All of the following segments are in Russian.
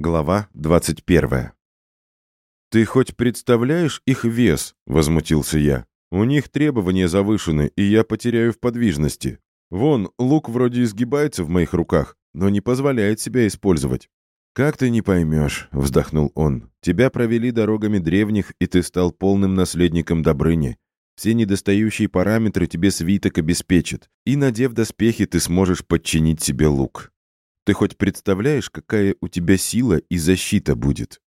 Глава 21. «Ты хоть представляешь их вес?» — возмутился я. «У них требования завышены, и я потеряю в подвижности. Вон, лук вроде изгибается в моих руках, но не позволяет себя использовать». «Как ты не поймешь?» — вздохнул он. «Тебя провели дорогами древних, и ты стал полным наследником Добрыни. Все недостающие параметры тебе свиток обеспечит, и, надев доспехи, ты сможешь подчинить себе лук. Ты хоть представляешь, какая у тебя сила и защита будет?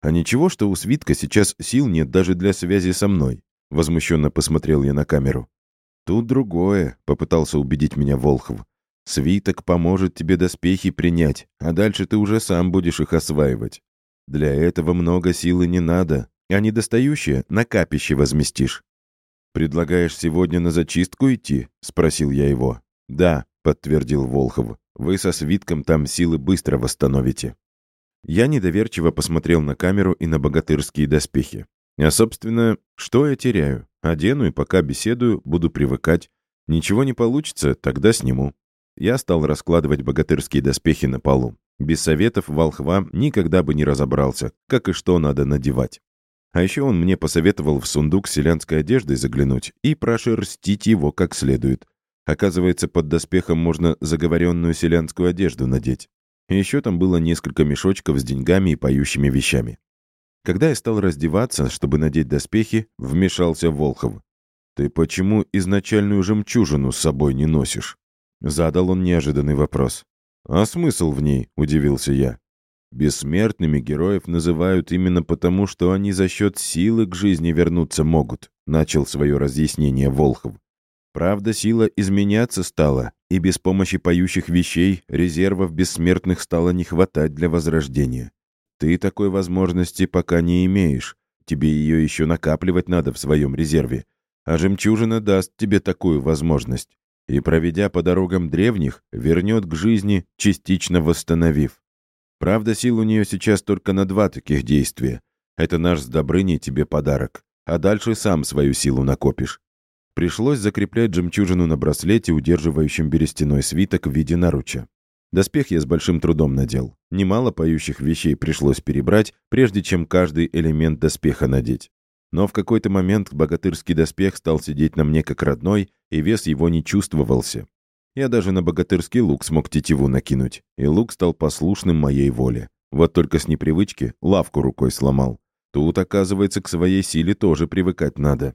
А ничего, что у свитка сейчас сил нет даже для связи со мной?» Возмущенно посмотрел я на камеру. «Тут другое», — попытался убедить меня Волхов. Свиток поможет тебе доспехи принять, а дальше ты уже сам будешь их осваивать. Для этого много силы не надо, а недостающее на капище возместишь. «Предлагаешь сегодня на зачистку идти?» — спросил я его. «Да», — подтвердил Волхов. «Вы со свитком там силы быстро восстановите». Я недоверчиво посмотрел на камеру и на богатырские доспехи. А, собственно, что я теряю? Одену и пока беседую, буду привыкать. Ничего не получится, тогда сниму. Я стал раскладывать богатырские доспехи на полу. Без советов волхва никогда бы не разобрался, как и что надо надевать. А еще он мне посоветовал в сундук с селянской одеждой заглянуть и прошерстить его как следует. Оказывается, под доспехом можно заговоренную селянскую одежду надеть. Еще там было несколько мешочков с деньгами и поющими вещами. Когда я стал раздеваться, чтобы надеть доспехи, вмешался Волхов. «Ты почему изначальную жемчужину с собой не носишь?» Задал он неожиданный вопрос. «А смысл в ней?» — удивился я. «Бессмертными героев называют именно потому, что они за счет силы к жизни вернуться могут», — начал свое разъяснение Волхов. «Правда, сила изменяться стала, и без помощи поющих вещей резервов бессмертных стало не хватать для возрождения. Ты такой возможности пока не имеешь, тебе ее еще накапливать надо в своем резерве, а жемчужина даст тебе такую возможность и, проведя по дорогам древних, вернет к жизни, частично восстановив. Правда, сил у нее сейчас только на два таких действия. Это наш с Добрыней тебе подарок, а дальше сам свою силу накопишь. Пришлось закреплять жемчужину на браслете, удерживающем берестяной свиток в виде наруча. Доспех я с большим трудом надел. Немало поющих вещей пришлось перебрать, прежде чем каждый элемент доспеха надеть. Но в какой-то момент богатырский доспех стал сидеть на мне как родной, и вес его не чувствовался. Я даже на богатырский лук смог тетиву накинуть, и лук стал послушным моей воле. Вот только с непривычки лавку рукой сломал. Тут, оказывается, к своей силе тоже привыкать надо.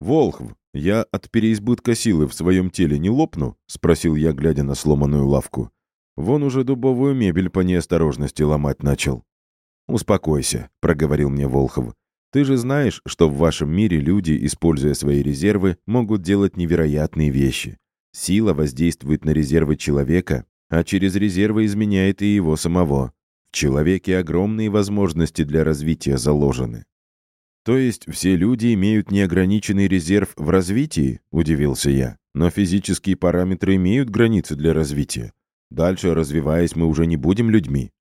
«Волхв, я от переизбытка силы в своем теле не лопну?» — спросил я, глядя на сломанную лавку. Вон уже дубовую мебель по неосторожности ломать начал. «Успокойся», — проговорил мне Волхов. Ты же знаешь, что в вашем мире люди, используя свои резервы, могут делать невероятные вещи. Сила воздействует на резервы человека, а через резервы изменяет и его самого. В человеке огромные возможности для развития заложены. То есть все люди имеют неограниченный резерв в развитии, удивился я. Но физические параметры имеют границы для развития. Дальше, развиваясь, мы уже не будем людьми.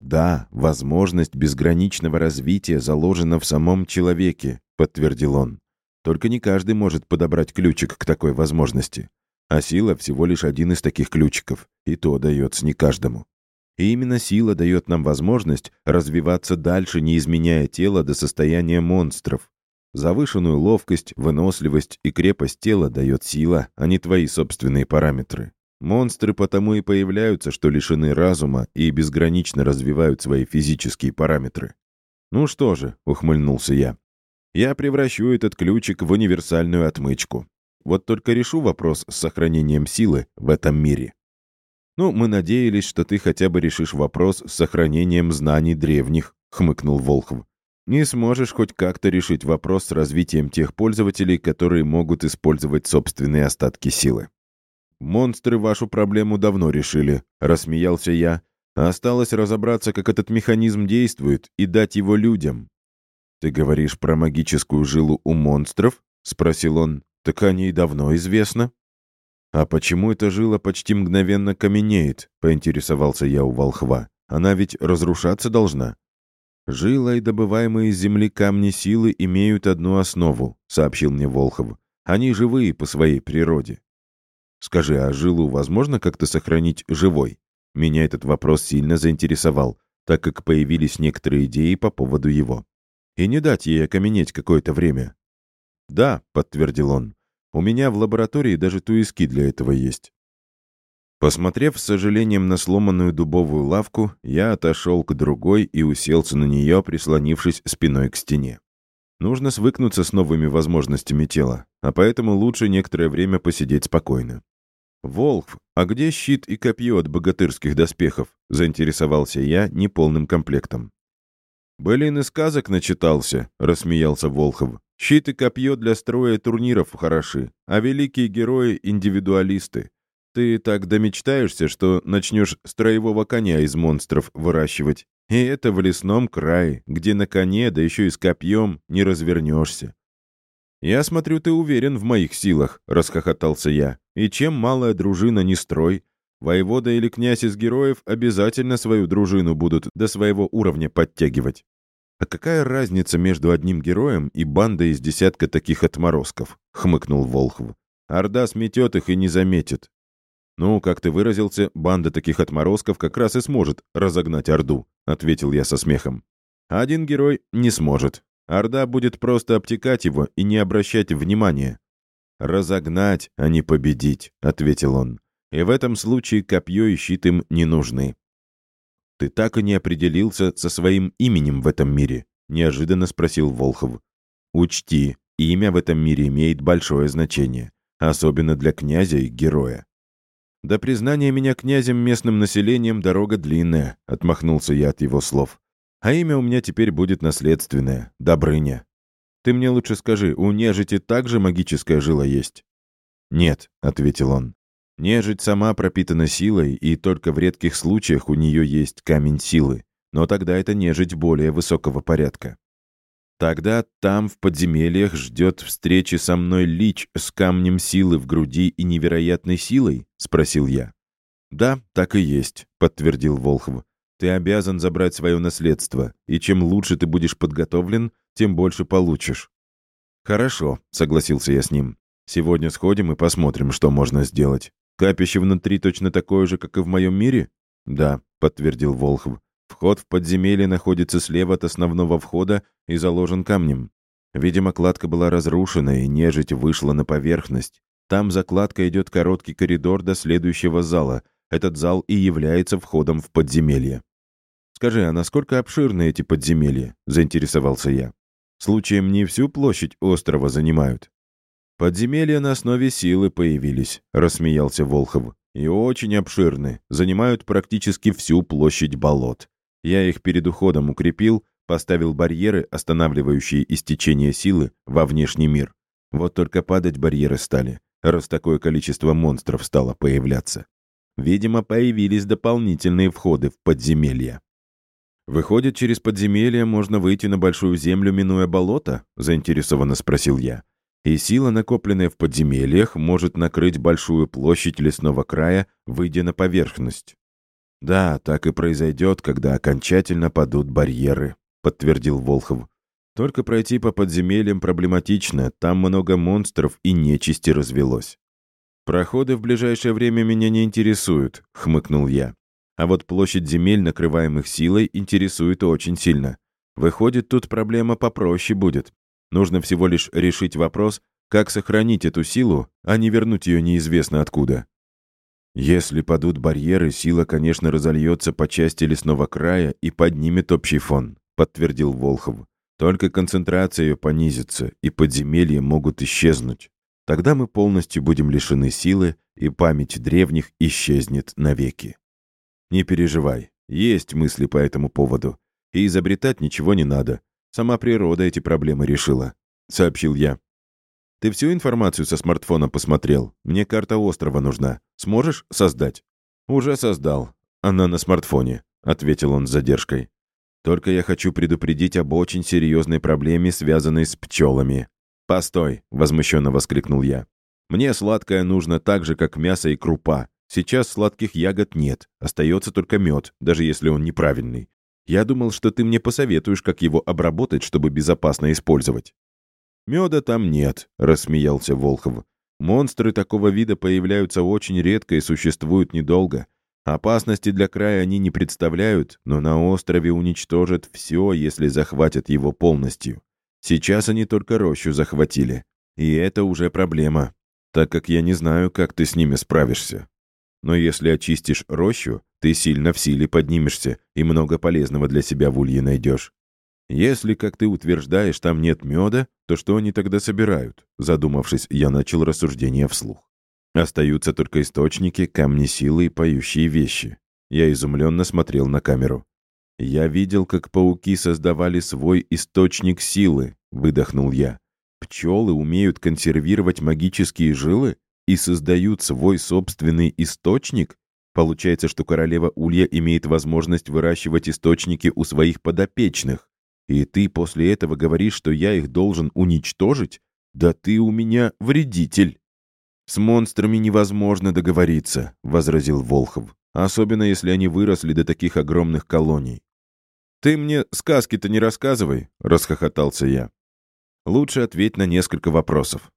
«Да, возможность безграничного развития заложена в самом человеке», — подтвердил он. «Только не каждый может подобрать ключик к такой возможности. А сила всего лишь один из таких ключиков, и то дается не каждому. И именно сила дает нам возможность развиваться дальше, не изменяя тело до состояния монстров. Завышенную ловкость, выносливость и крепость тела дает сила, а не твои собственные параметры. Монстры потому и появляются, что лишены разума и безгранично развивают свои физические параметры. «Ну что же», — ухмыльнулся я, — «я превращу этот ключик в универсальную отмычку. Вот только решу вопрос с сохранением силы в этом мире». «Ну, мы надеялись, что ты хотя бы решишь вопрос с сохранением знаний древних», — хмыкнул Волхов. «Не сможешь хоть как-то решить вопрос с развитием тех пользователей, которые могут использовать собственные остатки силы». «Монстры вашу проблему давно решили», — рассмеялся я. «Осталось разобраться, как этот механизм действует, и дать его людям». «Ты говоришь про магическую жилу у монстров?» — спросил он. «Так о ней давно известно». «А почему эта жила почти мгновенно каменеет?» — поинтересовался я у волхва. «Она ведь разрушаться должна». «Жила и добываемые из земли камни силы имеют одну основу», — сообщил мне Волхов. «Они живые по своей природе. Скажи, а жилу возможно как-то сохранить живой? Меня этот вопрос сильно заинтересовал. так как появились некоторые идеи по поводу его. И не дать ей окаменеть какое-то время. «Да», — подтвердил он, — «у меня в лаборатории даже туиски для этого есть». Посмотрев с сожалением на сломанную дубовую лавку, я отошел к другой и уселся на нее, прислонившись спиной к стене. Нужно свыкнуться с новыми возможностями тела, а поэтому лучше некоторое время посидеть спокойно. «Волк, а где щит и копье от богатырских доспехов?» — заинтересовался я неполным комплектом. «Былин и сказок начитался», — рассмеялся Волхов. «Щит и копье для строя турниров хороши, а великие герои — индивидуалисты. Ты так домечтаешься, что начнешь строевого коня из монстров выращивать. И это в лесном крае, где на коне, да еще и с копьем, не развернешься. «Я смотрю, ты уверен в моих силах», — расхохотался я. «И чем малая дружина не строй, воевода или князь из героев обязательно свою дружину будут до своего уровня подтягивать. А какая разница между одним героем и бандой из десятка таких отморозков?» — хмыкнул Волхв. «Орда сметет их и не заметит. «Ну, как ты выразился, банда таких отморозков как раз и сможет разогнать Орду», — ответил я со смехом. «Один герой не сможет. Орда будет просто обтекать его и не обращать внимания». «Разогнать, а не победить», — ответил он. «И в этом случае копье и щит им не нужны». «Ты так и не определился со своим именем в этом мире?» — неожиданно спросил Волхов. «Учти, имя в этом мире имеет большое значение, особенно для князя и героя. «До признания меня князем местным населением дорога длинная», — отмахнулся я от его слов. «А имя у меня теперь будет наследственное — Добрыня. Ты мне лучше скажи, у нежити также магическая жила есть?» «Нет», — ответил он. «Нежить сама пропитана силой, и только в редких случаях у нее есть камень силы. Но тогда это нежить более высокого порядка. Тогда там, в подземельях, ждет встречи со мной лич с камнем силы в груди и невероятной силой?» — спросил я. «Да, так и есть», — подтвердил Волхов. «Ты обязан забрать свое наследство, и чем лучше ты будешь подготовлен, тем больше получишь». «Хорошо», — согласился я с ним. «Сегодня сходим и посмотрим, что можно сделать. Капище внутри точно такое же, как и в моем мире?» «Да», — подтвердил Волхов. Вход в подземелье находится слева от основного входа и заложен камнем. Видимо, кладка была разрушена, и нежить вышла на поверхность. Там за кладкой идет короткий коридор до следующего зала. Этот зал и является входом в подземелье. «Скажи, а насколько обширны эти подземелья?» — заинтересовался я. «Случаем не всю площадь острова занимают?» «Подземелья на основе силы появились», — рассмеялся Волхов. «И очень обширны, занимают практически всю площадь болот. Я их перед уходом укрепил, поставил барьеры, останавливающие истечение силы во внешний мир. Вот только падать барьеры стали, раз такое количество монстров стало появляться. Видимо, появились дополнительные входы в подземелья. «Выходит, через подземелье можно выйти на большую землю, минуя болото?» — заинтересованно спросил я. «И сила, накопленная в подземельях, может накрыть большую площадь лесного края, выйдя на поверхность». «Да, так и произойдет, когда окончательно падут барьеры», — подтвердил Волхов. «Только пройти по подземельям проблематично, там много монстров и нечисти развелось». «Проходы в ближайшее время меня не интересуют», — хмыкнул я. «А вот площадь земель, накрываемых силой, интересует очень сильно. Выходит, тут проблема попроще будет. Нужно всего лишь решить вопрос, как сохранить эту силу, а не вернуть ее неизвестно откуда. Если падут барьеры, сила, конечно, разольется по части лесного края и поднимет общий фон, подтвердил Волхов. Только концентрация ее понизится, и подземелья могут исчезнуть. Тогда мы полностью будем лишены силы, и память древних исчезнет навеки. Не переживай, есть мысли по этому поводу. И изобретать ничего не надо. Сама природа эти проблемы решила, сообщил я. Ты всю информацию со смартфона посмотрел? Мне карта острова нужна. Сможешь создать?» «Уже создал. Она на смартфоне», — ответил он с задержкой. «Только я хочу предупредить об очень серьезной проблеме, связанной с пчелами». «Постой!» — возмущенно воскликнул я. «Мне сладкое нужно так же, как мясо и крупа. Сейчас сладких ягод нет, остается только мед, даже если он неправильный. Я думал, что ты мне посоветуешь, как его обработать, чтобы безопасно использовать». «Меда там нет», — рассмеялся Волхов. «Монстры такого вида появляются очень редко и существуют недолго. Опасности для края они не представляют, но на острове уничтожат все, если захватят его полностью. Сейчас они только рощу захватили. И это уже проблема, так как я не знаю, как ты с ними справишься. Но если очистишь рощу, ты сильно в силе поднимешься и много полезного для себя в улье найдешь. Если, как ты утверждаешь, там нет меда, то что они тогда собирают? Задумавшись, я начал рассуждение вслух. Остаются только источники, камни силы и поющие вещи. Я изумленно смотрел на камеру. «Я видел, как пауки создавали свой источник силы», — выдохнул я. «Пчелы умеют консервировать магические жилы и создают свой собственный источник? Получается, что королева Улья имеет возможность выращивать источники у своих подопечных. И ты после этого говоришь, что я их должен уничтожить? Да ты у меня вредитель!» «С монстрами невозможно договориться», — возразил Волхов. «Особенно, если они выросли до таких огромных колоний». «Ты мне сказки-то не рассказывай», — расхохотался я. «Лучше ответь на несколько вопросов.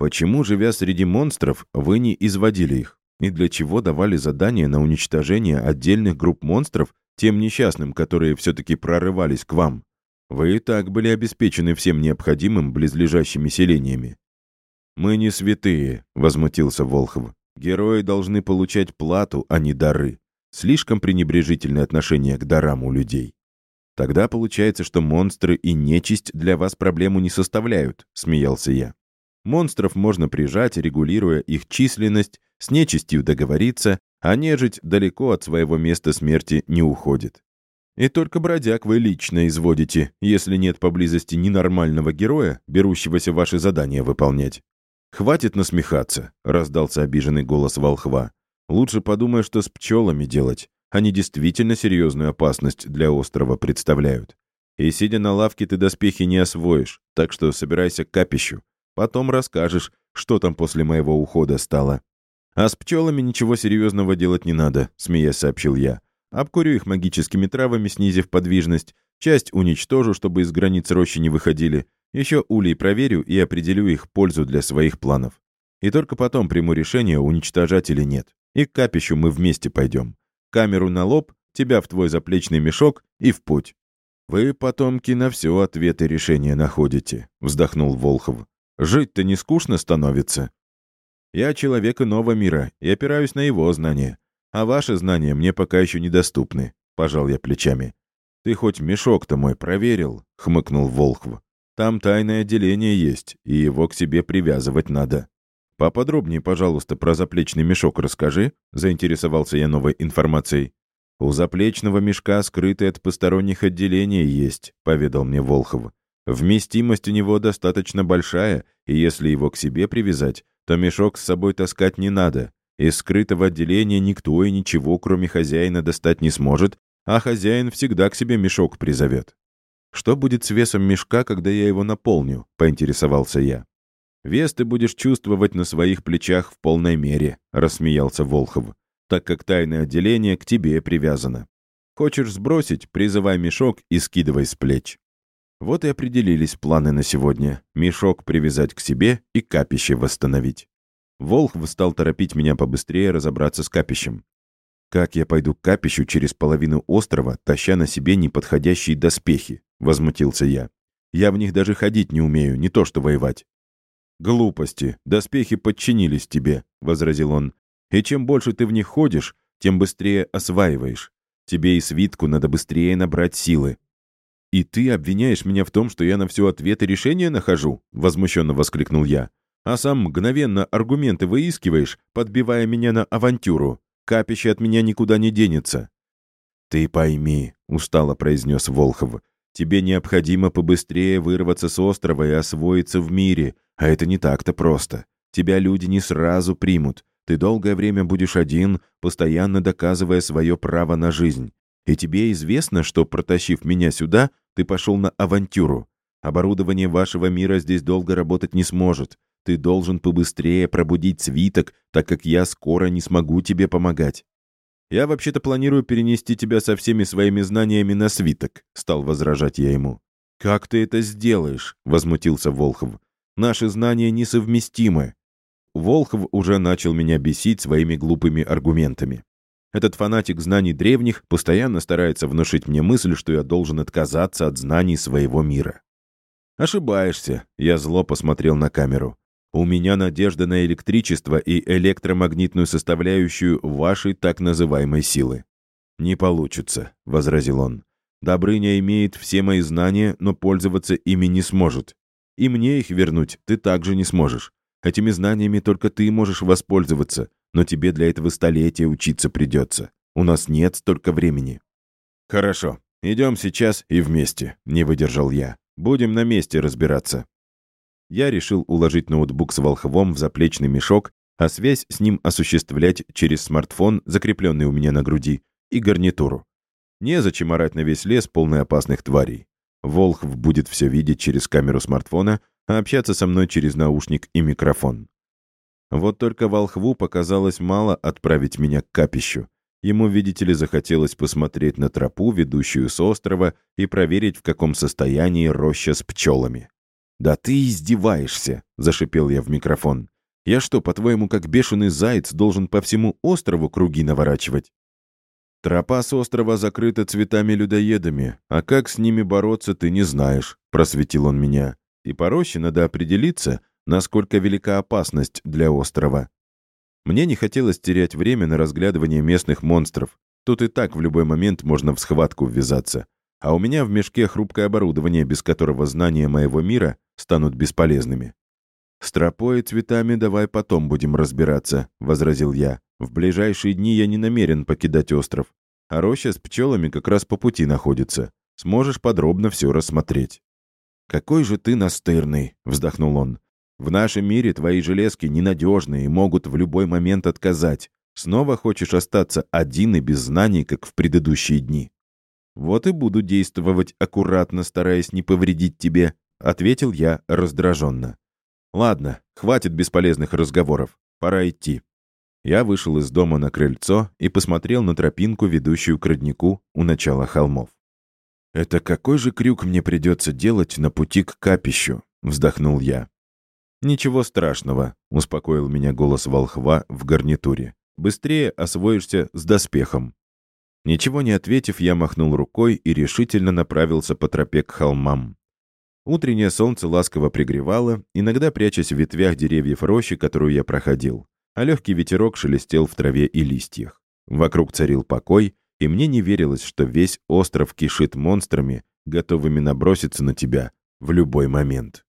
Почему, живя среди монстров, вы не изводили их? И для чего давали задания на уничтожение отдельных групп монстров тем несчастным, которые все-таки прорывались к вам? Вы и так были обеспечены всем необходимым близлежащими селениями. «Мы не святые», — возмутился Волхов. «Герои должны получать плату, а не дары. Слишком пренебрежительное отношение к дарам у людей». «Тогда получается, что монстры и нечисть для вас проблему не составляют», — смеялся я. «Монстров можно прижать, регулируя их численность, с нечистью договориться, а нежить далеко от своего места смерти не уходит. И только бродяг вы лично изводите, если нет поблизости ненормального героя, берущегося ваши задания выполнять. «Хватит насмехаться», — раздался обиженный голос волхва. «Лучше подумай, что с пчелами делать. Они действительно серьезную опасность для острова представляют. И сидя на лавке, ты доспехи не освоишь, так что собирайся к капищу. Потом расскажешь, что там после моего ухода стало». «А с пчелами ничего серьезного делать не надо», — смеясь сообщил я. «Обкурю их магическими травами, снизив подвижность. Часть уничтожу, чтобы из границ рощи не выходили. Еще улей проверю и определю их пользу для своих планов. И только потом приму решение, уничтожать или нет. И к капищу мы вместе пойдем. Камеру на лоб, тебя в твой заплечный мешок и в путь. «Вы, потомки, на все ответы решения находите», — вздохнул Волхов. «Жить-то не скучно становится. Я человек иного мира и опираюсь на его знания. А ваши знания мне пока еще недоступны», — пожал я плечами. «Ты хоть мешок-то мой проверил?» — хмыкнул Волхв. Там тайное отделение есть, и его к себе привязывать надо. Поподробнее, пожалуйста, про заплечный мешок расскажи, заинтересовался я новой информацией. У заплечного мешка скрытый от посторонних отделений есть, поведал мне Волхов. Вместимость у него достаточно большая, и если его к себе привязать, то мешок с собой таскать не надо. Из скрытого отделения никто и ничего, кроме хозяина, достать не сможет, а хозяин всегда к себе мешок призовет. «Что будет с весом мешка, когда я его наполню?» — поинтересовался я. «Вес ты будешь чувствовать на своих плечах в полной мере», — рассмеялся Волхов, «так как тайное отделение к тебе привязано. Хочешь сбросить, призывай мешок и скидывай с плеч». Вот и определились планы на сегодня. Мешок привязать к себе и капище восстановить. Волхв стал торопить меня побыстрее разобраться с капищем. Как я пойду к капищу через половину острова, таща на себе неподходящие доспехи? — возмутился я. «Я в них даже ходить не умею, не то что воевать». «Глупости. Доспехи подчинились тебе», — возразил он. «И чем больше ты в них ходишь, тем быстрее осваиваешь. Тебе и свитку надо быстрее набрать силы». «И ты обвиняешь меня в том, что я на все ответы решения нахожу?» — возмущенно воскликнул я. «А сам мгновенно аргументы выискиваешь, подбивая меня на авантюру. Капище от меня никуда не денется». «Ты пойми», — устало произнес Волхов, Тебе необходимо побыстрее вырваться с острова и освоиться в мире, а это не так-то просто. Тебя люди не сразу примут. Ты долгое время будешь один, постоянно доказывая свое право на жизнь. И тебе известно, что, протащив меня сюда, ты пошел на авантюру. Оборудование вашего мира здесь долго работать не сможет. Ты должен побыстрее пробудить свиток, так как я скоро не смогу тебе помогать. «Я вообще-то планирую перенести тебя со всеми своими знаниями на свиток», — стал возражать я ему. «Как ты это сделаешь?» — возмутился Волхов. «Наши знания несовместимы». Волхов уже начал меня бесить своими глупыми аргументами. Этот фанатик знаний древних постоянно старается внушить мне мысль, что я должен отказаться от знаний своего мира. «Ошибаешься», — я зло посмотрел на камеру. «У меня надежда на электричество и электромагнитную составляющую вашей так называемой силы». «Не получится», — возразил он. «Добрыня имеет все мои знания, но пользоваться ими не сможет. И мне их вернуть ты также не сможешь. Этими знаниями только ты можешь воспользоваться, но тебе для этого столетия учиться придется. У нас нет столько времени». «Хорошо, идем сейчас и вместе», — не выдержал я. «Будем на месте разбираться». Я решил уложить ноутбук с волхвом в заплечный мешок, а связь с ним осуществлять через смартфон, закрепленный у меня на груди, и гарнитуру. Незачем орать на весь лес, полный опасных тварей. Волхв будет все видеть через камеру смартфона, а общаться со мной через наушник и микрофон. Вот только волхву показалось мало отправить меня к капищу. Ему, видите ли, захотелось посмотреть на тропу, ведущую с острова, и проверить, в каком состоянии роща с пчелами. «Да ты издеваешься!» — зашипел я в микрофон. «Я что, по-твоему, как бешеный заяц, должен по всему острову круги наворачивать?» «Тропа с острова закрыта цветами-людоедами, а как с ними бороться, ты не знаешь», — просветил он меня. «И по роще надо определиться, насколько велика опасность для острова. Мне не хотелось терять время на разглядывание местных монстров. Тут и так в любой момент можно в схватку ввязаться. А у меня в мешке хрупкое оборудование, без которого знания моего мира станут бесполезными. «С тропой и цветами давай потом будем разбираться», — возразил я. «В ближайшие дни я не намерен покидать остров. А роща с пчелами как раз по пути находится. Сможешь подробно все рассмотреть». «Какой же ты настырный!» — вздохнул он. В нашем мире твои железки ненадежные и могут в любой момент отказать. Снова хочешь остаться один и без знаний, как в предыдущие дни? Вот и буду действовать аккуратно, стараясь не повредить тебе, ответил я раздраженно. Ладно, хватит бесполезных разговоров, пора идти. Я вышел из дома на крыльцо и посмотрел на тропинку, ведущую к роднику у начала холмов. «Это какой же крюк мне придется делать на пути к капищу?» — вздохнул я. «Ничего страшного», — успокоил меня голос волхва в гарнитуре. «Быстрее освоишься с доспехом». Ничего не ответив, я махнул рукой и решительно направился по тропе к холмам. Утреннее солнце ласково пригревало, иногда прячась в ветвях деревьев рощи, которую я проходил, а легкий ветерок шелестел в траве и листьях. Вокруг царил покой, и мне не верилось, что весь остров кишит монстрами, готовыми наброситься на тебя в любой момент.